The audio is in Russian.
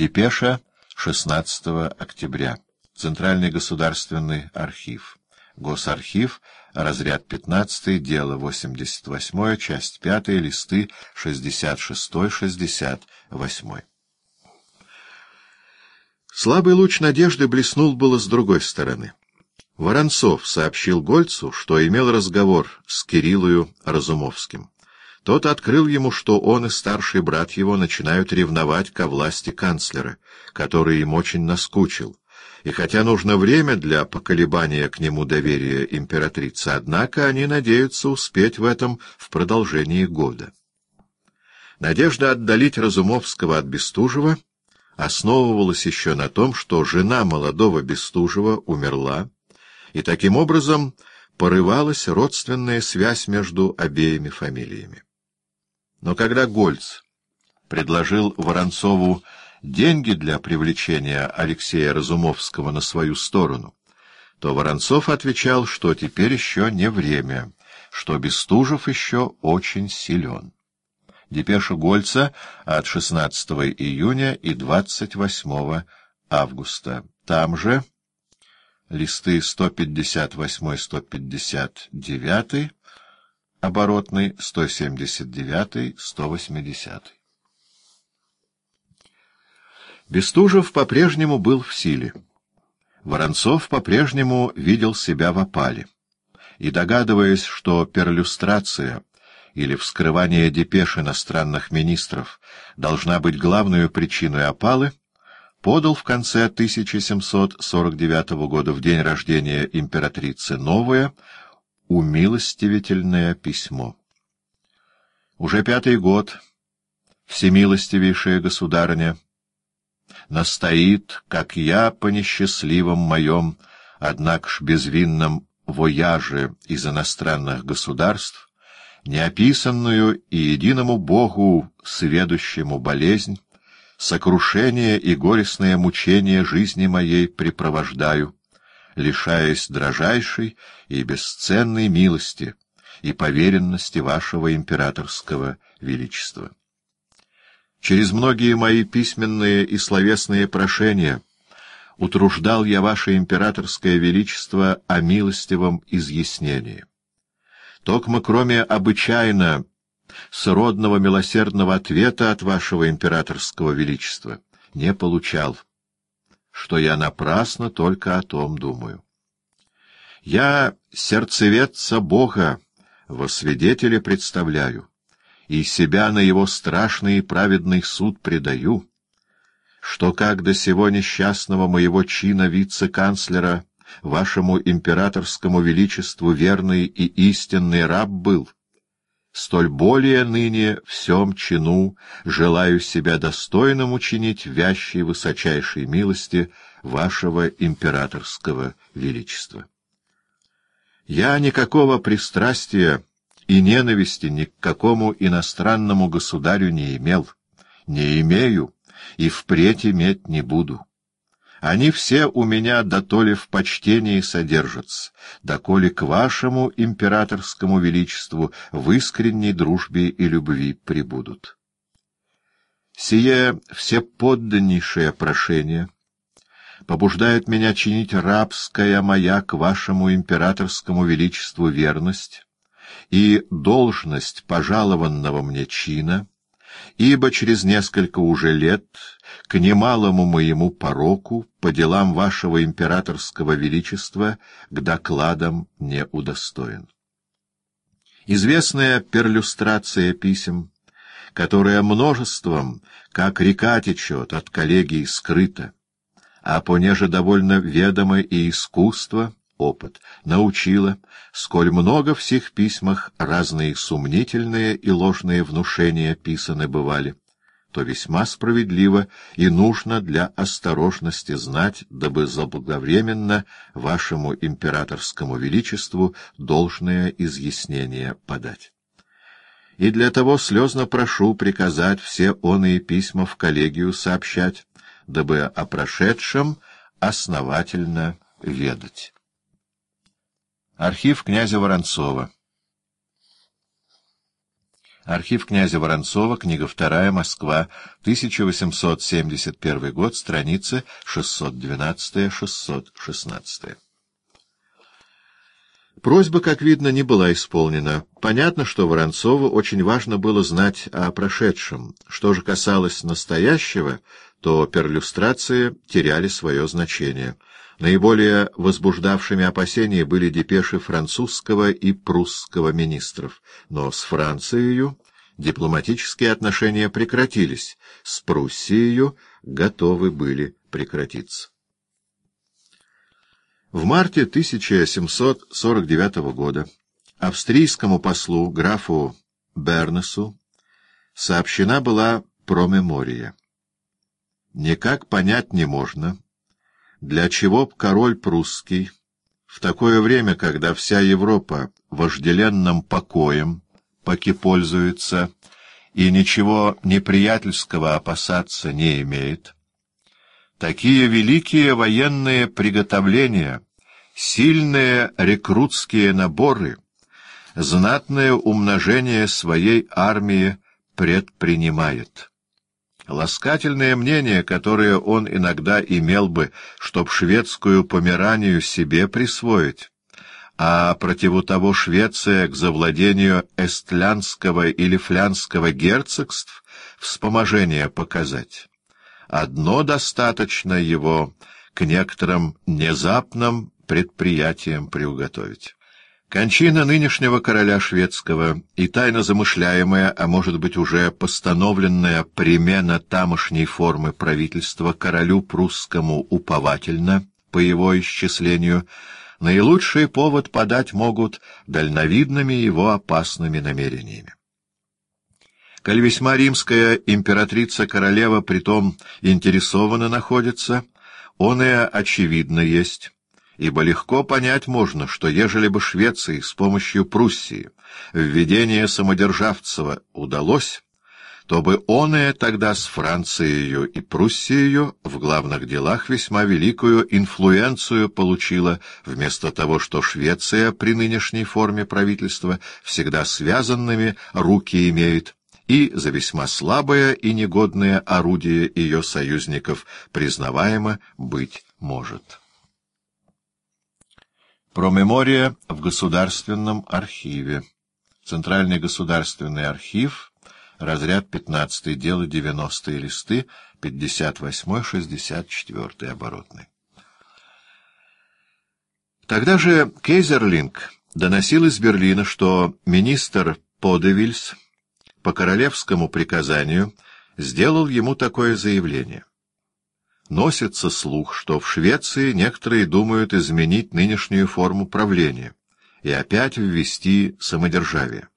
Депеша 16 октября. Центральный государственный архив. Госархив, разряд 15, дело 88, часть 5, листы 66-68. Слабый луч надежды блеснул было с другой стороны. Воронцов сообщил Гольцу, что имел разговор с Кириллою Разумовским. Тот открыл ему, что он и старший брат его начинают ревновать ко власти канцлера, который им очень наскучил. И хотя нужно время для поколебания к нему доверия императрицы, однако они надеются успеть в этом в продолжении года. Надежда отдалить Разумовского от Бестужева основывалась еще на том, что жена молодого Бестужева умерла, и таким образом порывалась родственная связь между обеими фамилиями. Но когда Гольц предложил Воронцову деньги для привлечения Алексея Разумовского на свою сторону, то Воронцов отвечал, что теперь еще не время, что Бестужев еще очень силен. Депеша Гольца от 16 июня и 28 августа. Там же листы 158-159, оборотный 179-180. Бестужев по-прежнему был в силе. Воронцов по-прежнему видел себя в опале. И, догадываясь, что перлюстрация или вскрывание депеш иностранных министров должна быть главной причиной опалы, подал в конце 1749 года, в день рождения императрицы, новое, умилостивительное письмо. Уже пятый год, всемилостивейшая государыня, настоит, как я по несчастливом моем, однако ж безвинном вояже из иностранных государств, неописанную и единому Богу сведущему болезнь, сокрушение и горестное мучение жизни моей припровождаю, лишаясь дрожайшей и бесценной милости и поверенности вашего императорского величества. Через многие мои письменные и словесные прошения утруждал я ваше императорское величество о милостивом изъяснении. Токмо кроме обычайно сродного милосердного ответа от вашего императорского величества не получал, что я напрасно только о том думаю. Я сердцеведца Бога во свидетеле представляю, и себя на его страшный и праведный суд предаю, что как до сего несчастного моего чина вице-канцлера вашему императорскому величеству верный и истинный раб был, столь более ныне всем чину желаю себя достойным учинить вящей высочайшей милости вашего императорского величества. Я никакого пристрастия и ненависти ни к какому иностранному государю не имел, не имею и впредь иметь не буду. Они все у меня дотоле в почтении содержатся, доколе к вашему императорскому величеству в искренней дружбе и любви прибудут. Сие всеподданнейшее прошение побуждает меня чинить рабская моя к вашему императорскому величеству верность и должность пожалованного мне чина, ибо через несколько уже лет к немалому моему пороку по делам вашего императорского величества к докладам не удостоен. Известная перлюстрация писем, которая множеством, как река течет, от коллегии скрыта, а понеже довольно ведомо и искусство — опыт, научила, сколь много в сих письмах разные сомнительные и ложные внушения писаны бывали, то весьма справедливо и нужно для осторожности знать, дабы заблаговременно вашему императорскому величеству должное изъяснение подать. И для того слезно прошу приказать все оные письма в коллегию сообщать, дабы о прошедшем основательно ведать. Архив князя Воронцова Архив князя Воронцова, книга вторая, Москва, 1871 год, страницы 612-616. Просьба, как видно, не была исполнена. Понятно, что Воронцову очень важно было знать о прошедшем. Что же касалось настоящего, то перлюстрации теряли свое значение. Наиболее возбуждавшими опасения были депеши французского и прусского министров, но с Францией дипломатические отношения прекратились, с Пруссией готовы были прекратиться. В марте 1749 года австрийскому послу графу Бернесу сообщена была промемория. Никак понять не можно, для чего б король прусский в такое время, когда вся Европа вожделенным покоем поки пользуется и ничего неприятельского опасаться не имеет, такие великие военные приготовления, сильные рекрутские наборы, знатное умножение своей армии предпринимает. Ласкательное мнение, которое он иногда имел бы, чтоб шведскую Померанию себе присвоить, а противу того Швеция к завладению эстлянского или флянского герцогств вспоможение показать. Одно достаточно его к некоторым внезапным предприятиям приуготовить. Кончина нынешнего короля шведского и тайно замышляемая, а может быть уже постановленная примена тамошней формы правительства королю прусскому уповательно, по его исчислению, наилучший повод подать могут дальновидными его опасными намерениями. Коль весьма римская императрица-королева притом интересована находится, он и очевидно есть, ибо легко понять можно, что ежели бы Швеции с помощью Пруссии введение самодержавцева удалось, то бы он и тогда с Францией и Пруссией в главных делах весьма великую инфлюенцию получила, вместо того, что Швеция при нынешней форме правительства всегда связанными руки имеет, и за весьма слабое и негодное орудие ее союзников признаваемо быть может. Промемория в Государственном архиве. Центральный государственный архив, разряд 15, дело 90 листы, 58-64 оборотный. Тогда же Кейзерлинг доносил из Берлина, что министр Подевильс по королевскому приказанию сделал ему такое заявление. Носится слух, что в Швеции некоторые думают изменить нынешнюю форму правления и опять ввести самодержавие.